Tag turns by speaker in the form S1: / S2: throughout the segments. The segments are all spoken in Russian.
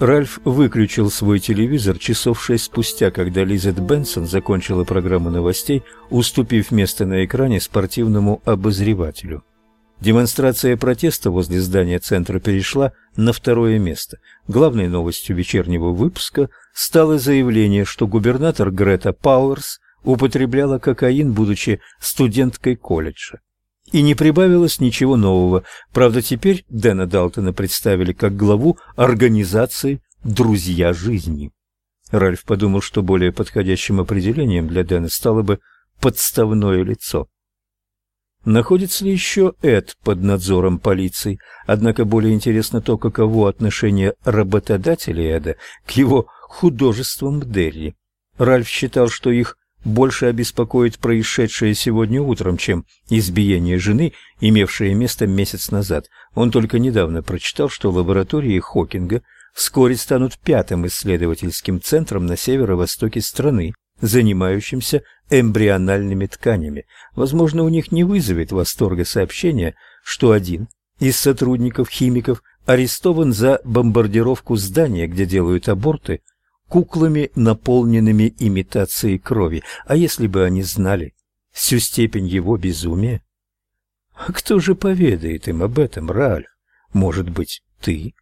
S1: Ральф выключил свой телевизор часов шесть спустя, когда Лизет Бенсон закончила программу новостей, уступив место на экране спортивному обозревателю. Демонстрация протеста возле здания центра перешла на второе место. Главной новостью вечернего выпуска стало заявление, что губернатор Грета Пауэрс употребляла кокаин, будучи студенткой колледжа. И не прибавилось ничего нового. Правда, теперь Дэна Далтона представили как главу организации «Друзья жизни». Ральф подумал, что более подходящим определением для Дэна стало бы «подставное лицо». Находится ли еще Эд под надзором полиции? Однако более интересно то, каково отношение работодателя Эда к его художествам Дерри. Ральф считал, что их больше обеспокоит происшедшее сегодня утром, чем избиение жены, имевшее место месяц назад. Он только недавно прочитал, что лаборатории Хокинга вскоре станут пятым исследовательским центром на северо-востоке страны, занимающимся эмбриональными тканями. Возможно, у них не вызовет восторга сообщение, что один из сотрудников-химиков арестован за бомбардировку здания, где делают аборты, куклами, наполненными имитацией крови. А если бы они знали всю степень его безумия? Кто же поведает им об этом, Ральф? Может быть, ты?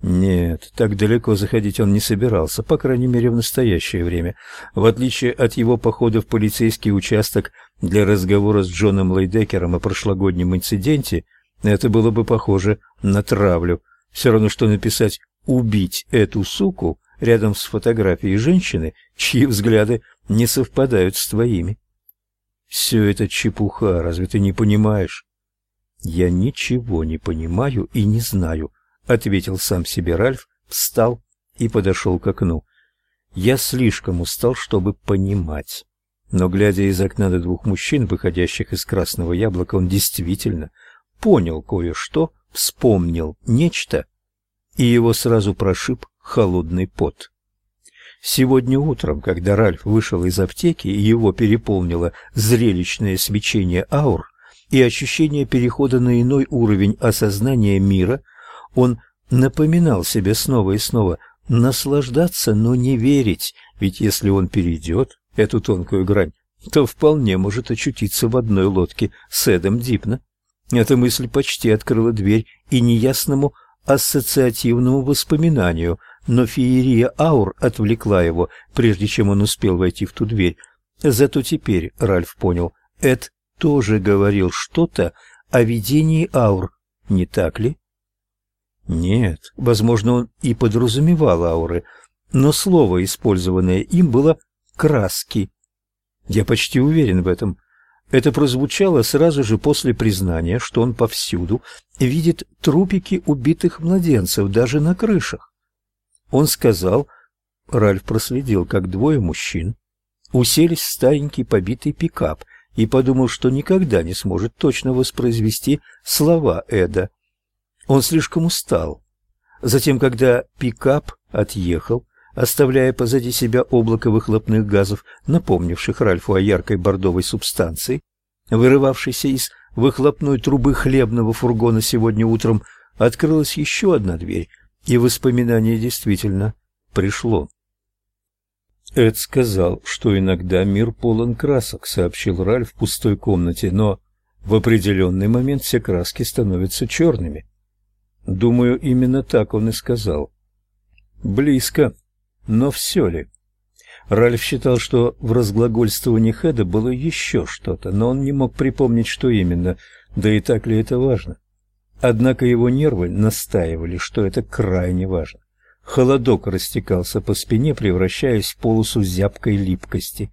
S1: Нет, так далеко заходить он не собирался, по крайней мере, в настоящее время. В отличие от его похода в полицейский участок для разговора с Джоном Лейдекером о прошлогоднем инциденте, это было бы похоже на травлю. Все равно, что написать «убить эту суку» рядом с фотографией женщины, чьи взгляды не совпадают с твоими. Все это чепуха, разве ты не понимаешь? Я ничего не понимаю и не знаю, ответил сам себе Ральф, встал и подошел к окну. Я слишком устал, чтобы понимать. Но глядя из окна на двух мужчин, выходящих из красного яблока, он действительно понял кое-что, вспомнил нечто, и его сразу прошиб холодный пот. Сегодня утром, когда Ральф вышел из аптеки и его переполнило зрелищное свечение аур и ощущение перехода на иной уровень осознания мира, он напоминал себе снова и снова наслаждаться, но не верить, ведь если он перейдет эту тонкую грань, то вполне может очутиться в одной лодке с Эдом Дипна. Эта мысль почти открыла дверь и неясному ассоциативному воспоминанию, но феерия аур отвлекла его, прежде чем он успел войти в ту дверь. Зато теперь Ральф понял, Эд тоже говорил что-то о видении аур, не так ли? Нет, возможно, он и подразумевал ауры, но слово, использованное им, было «краски». Я почти уверен в этом. Это прозвучало сразу же после признания, что он повсюду видит трупики убитых младенцев, даже на крышах. Он сказал, Ральф проследил, как двое мужчин уселись в старенький побитый пикап и подумал, что никогда не сможет точно воспроизвести слова Эда. Он слишком устал. Затем, когда пикап отъехал, оставляя позади себя облако выхлопных газов, напомнивших Ральфу о яркой бордовой субстанции, вырывавшейся из выхлопной трубы хлебного фургона сегодня утром, открылась еще одна дверь, и воспоминание действительно пришло. Эд сказал, что иногда мир полон красок, сообщил Ральф в пустой комнате, но в определенный момент все краски становятся черными. Думаю, именно так он и сказал. Близко, но все ли? Ральф считал, что в разглагольствовании Хэда было еще что-то, но он не мог припомнить, что именно, да и так ли это важно. Однако его нервы настаивали, что это крайне важно. Холодок растекался по спине, превращаясь в полосу зябкой липкости.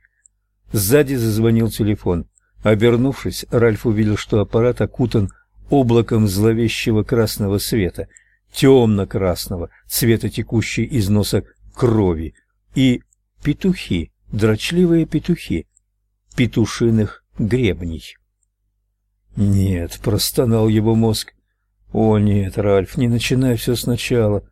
S1: Сзади зазвонил телефон. Обернувшись, Ральф увидел, что аппарат окутан облаком зловещего красного света, темно-красного, цвета текущей из носа крови, и петухи, дрочливые петухи, петушиных гребней. «Нет», — простонал его мозг, о нет, Ральф, не начинай все сначала.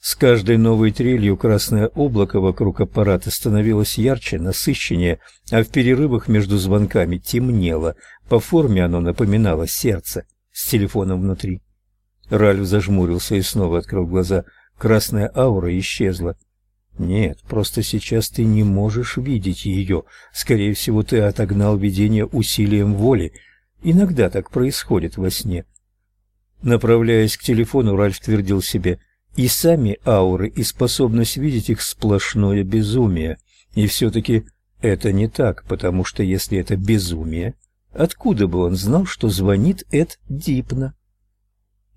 S1: С каждой новой трелью красное облако вокруг аппарата становилось ярче, насыщеннее, а в перерывах между звонками темнело. По форме оно напоминало сердце с телефоном внутри. Ральф зажмурился и снова открыл глаза. Красная аура исчезла. Нет, просто сейчас ты не можешь видеть ее. Скорее всего, ты отогнал видение усилием воли. Иногда так происходит во сне. Направляясь к телефону, Ральф твердил себе, и сами ауры, и способность видеть их сплошное безумие. И все-таки это не так, потому что если это безумие, откуда бы он знал, что звонит Эд Дипна?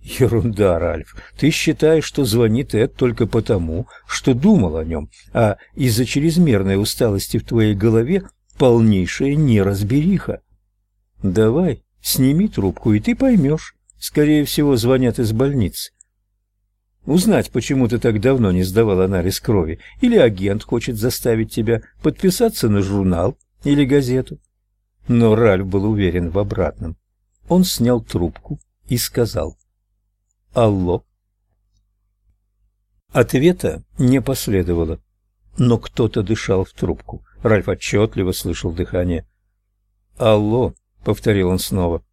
S1: Ерунда, Ральф. Ты считаешь, что звонит Эд только потому, что думал о нем, а из-за чрезмерной усталости в твоей голове полнейшая неразбериха. Давай, сними трубку, и ты поймешь. Скорее всего, звонят из больницы. Узнать, почему ты так давно не сдавал анализ крови, или агент хочет заставить тебя подписаться на журнал или газету. Но Ральф был уверен в обратном. Он снял трубку и сказал Алло. Ответа не последовало, но кто-то дышал в трубку. Ральф отчетливо слышал дыхание. «Алло», — повторил он снова.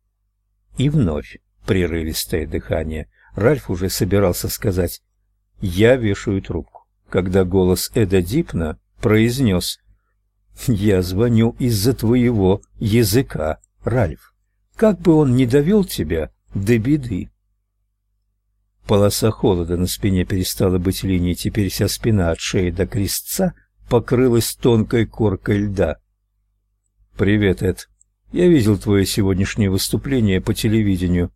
S1: И вновь прерывистое дыхание. Ральф уже собирался сказать «Я вешаю трубку», когда голос Эда Дипна произнес «Я звоню из-за твоего языка, Ральф. Как бы он ни довел тебя до беды». Полоса холода на спине перестала быть линией, теперь вся спина от шеи до крестца покрылась тонкой коркой льда. «Привет, Эд. Я видел твое сегодняшнее выступление по телевидению».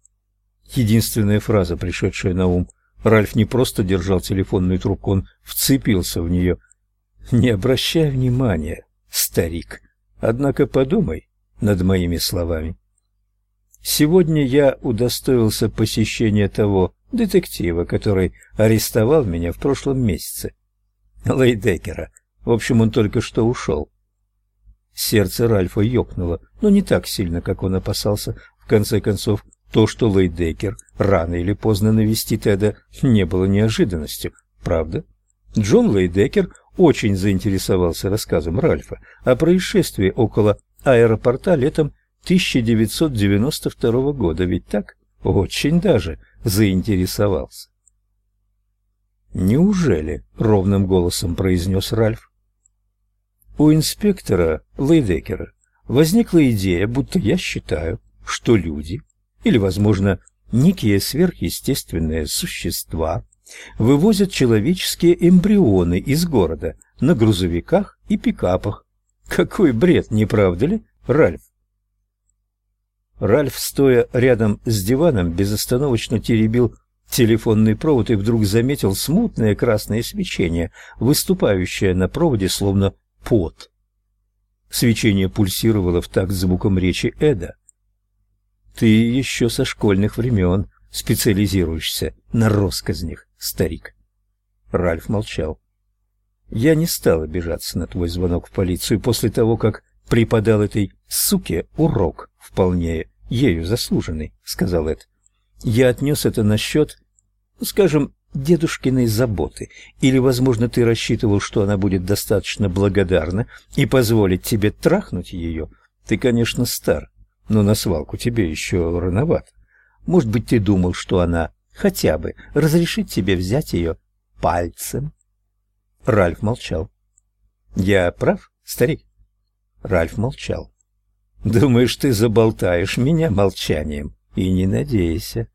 S1: Единственная фраза, пришедшая на ум. Ральф не просто держал телефонную трубку, он вцепился в нее. «Не обращай внимания, старик. Однако подумай над моими словами». Сегодня я удостоился посещения того детектива, который арестовал меня в прошлом месяце. Лейдекера. В общем, он только что ушел. Сердце Ральфа ёкнуло, но не так сильно, как он опасался. В конце концов, то, что Лейдекер рано или поздно навестит Эда, не было неожиданностью, правда? Джон Лейдекер очень заинтересовался рассказом Ральфа о происшествии около аэропорта летом 1992 года, ведь так? Очень даже заинтересовался. «Неужели?» — ровным голосом произнес Ральф. У инспектора Лейдекера возникла идея, будто я считаю, что люди, или, возможно, некие сверхъестественные существа, вывозят человеческие эмбрионы из города на грузовиках и пикапах. Какой бред, не правда ли, Ральф? Ральф, стоя рядом с диваном, безостановочно теребил телефонный провод и вдруг заметил смутное красное свечение, выступающее на проводе словно пот. Свечение пульсировало в такт звуком речи Эда. «Ты еще со школьных времен специализируешься на россказнях, старик». Ральф молчал. «Я не стал обижаться на твой звонок в полицию после того, как преподал этой суке урок вполне ею заслуженный, сказал Эд. Я отнес это на счет, скажем, дедушкиной заботы. Или, возможно, ты рассчитывал, что она будет достаточно благодарна и позволит тебе трахнуть ее. Ты, конечно, стар, но на свалку тебе еще рановато. Может быть, ты думал, что она хотя бы разрешит тебе взять ее пальцем? Ральф молчал. Я прав, старик? Ральф молчал. Думаешь, ты заболтаешь меня молчанием? И не надейся.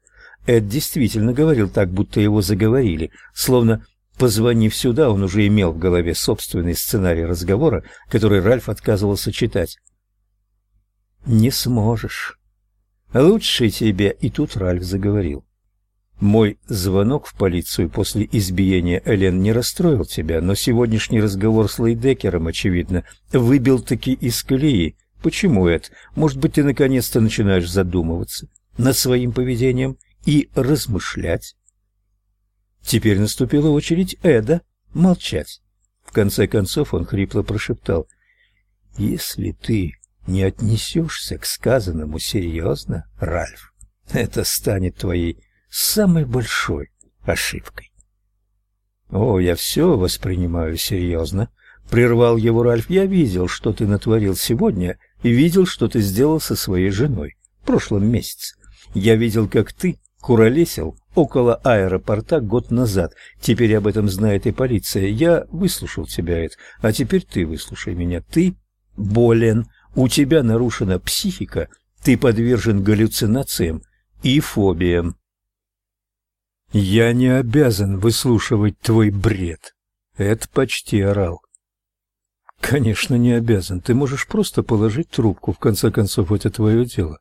S1: Эд действительно говорил так, будто его заговорили, словно, позвонив сюда, он уже имел в голове собственный сценарий разговора, который Ральф отказывался читать. «Не сможешь. Лучше тебе...» И тут Ральф заговорил. «Мой звонок в полицию после избиения Элен не расстроил тебя, но сегодняшний разговор с Лейдекером, очевидно, выбил таки из колеи Почему это? Может быть, ты наконец-то начинаешь задумываться над своим поведением и размышлять? Теперь наступила очередь Эда молчать. В конце концов он хрипло прошептал: "Если ты не отнесешься к сказанному серьезно, Ральф, это станет твоей самой большой ошибкой". "О, я все воспринимаю серьезно», — прервал его Ральф. "Я видел, что ты натворил сегодня, и видел, что ты сделал со своей женой в прошлом месяце. Я видел, как ты куролесил около аэропорта год назад. Теперь об этом знает и полиция. Я выслушал тебя, Эд, а теперь ты выслушай меня. Ты болен, у тебя нарушена психика, ты подвержен галлюцинациям и фобиям. Я не обязан выслушивать твой бред. Эд почти орал. Конечно, не обязан. Ты можешь просто положить трубку, в конце концов, это твое дело.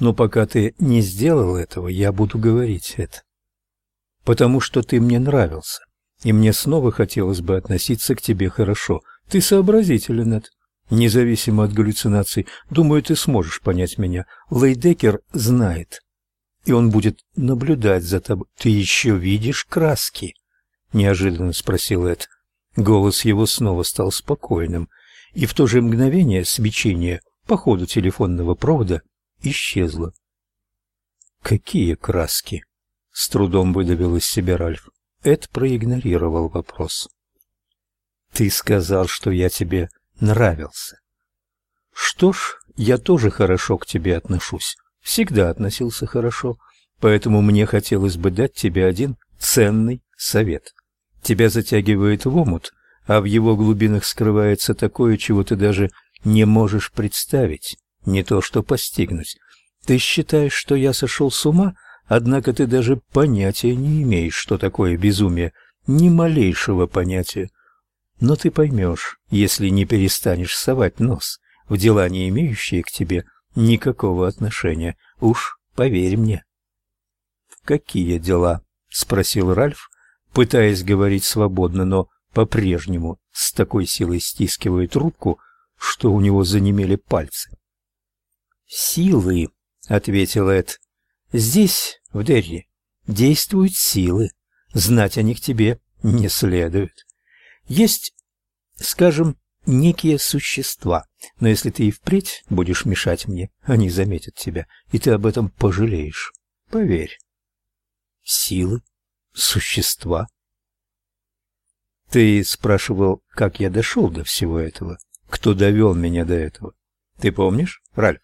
S1: Но пока ты не сделал этого, я буду говорить это. Потому что ты мне нравился, и мне снова хотелось бы относиться к тебе хорошо. Ты сообразителен, Эд. Независимо от галлюцинаций, думаю, ты сможешь понять меня. Лейдекер знает, и он будет наблюдать за тобой. Ты еще видишь краски? неожиданно спросил Эд. Голос его снова стал спокойным, и в то же мгновение свечение по ходу телефонного провода исчезла. Какие краски? С трудом выдавил из себя Ральф. Эд проигнорировал вопрос. Ты сказал, что я тебе нравился. Что ж, я тоже хорошо к тебе отношусь. Всегда относился хорошо, поэтому мне хотелось бы дать тебе один ценный совет. Тебя затягивает в омут, а в его глубинах скрывается такое, чего ты даже не можешь представить не то что постигнуть. Ты считаешь, что я сошел с ума, однако ты даже понятия не имеешь, что такое безумие, ни малейшего понятия. Но ты поймешь, если не перестанешь совать нос в дела, не имеющие к тебе никакого отношения. Уж поверь мне. В какие дела? спросил Ральф, пытаясь говорить свободно, но по-прежнему с такой силой стискивая трубку, что у него занемели пальцы. «Силы», — ответил Эд. «Здесь, в Дерри, действуют силы. Знать о них тебе не следует. Есть, скажем, некие существа, но если ты и впредь будешь мешать мне, они заметят тебя, и ты об этом пожалеешь. Поверь». «Силы? Существа?» «Ты спрашивал, как я дошел до всего этого? Кто довел меня до этого? Ты помнишь, Ральф?»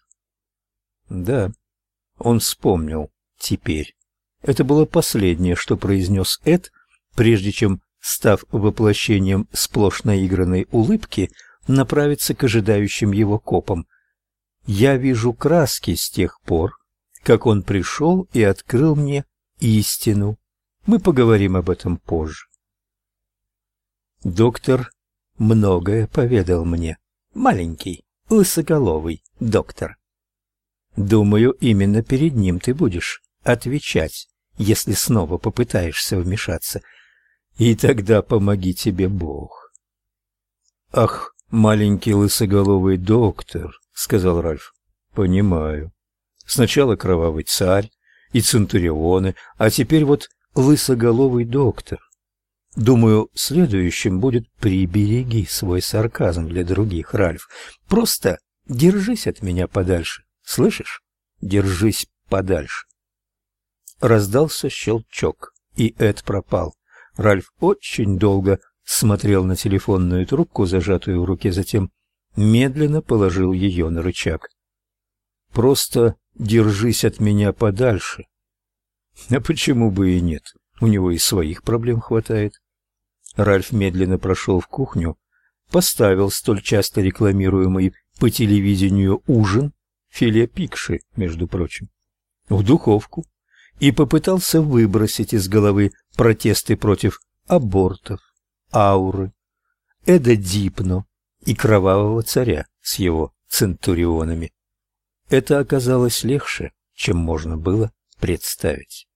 S1: Да, он вспомнил теперь. Это было последнее, что произнес Эд, прежде чем, став воплощением сплошь наигранной улыбки, направиться к ожидающим его копам. Я вижу краски с тех пор, как он пришел и открыл мне истину. Мы поговорим об этом позже. Доктор многое поведал мне. Маленький, лысоголовый доктор. Думаю, именно перед ним ты будешь отвечать, если снова попытаешься вмешаться. И тогда помоги тебе Бог. Ах, маленький лысоголовый доктор, сказал Ральф. Понимаю. Сначала кровавый царь и центурионы, а теперь вот лысоголовый доктор. Думаю, следующим будет прибереги свой сарказм для других, Ральф. Просто держись от меня подальше. Слышишь? Держись подальше. Раздался щелчок, и Эд пропал. Ральф очень долго смотрел на телефонную трубку, зажатую в руке, затем медленно положил ее на рычаг. Просто держись от меня подальше. А почему бы и нет? У него и своих проблем хватает. Ральф медленно прошел в кухню, поставил столь часто рекламируемый по телевидению ужин филе пикши, между прочим, в духовку и попытался выбросить из головы протесты против абортов, ауры, Эда Дипно и кровавого царя с его центурионами. Это оказалось легче, чем можно было представить.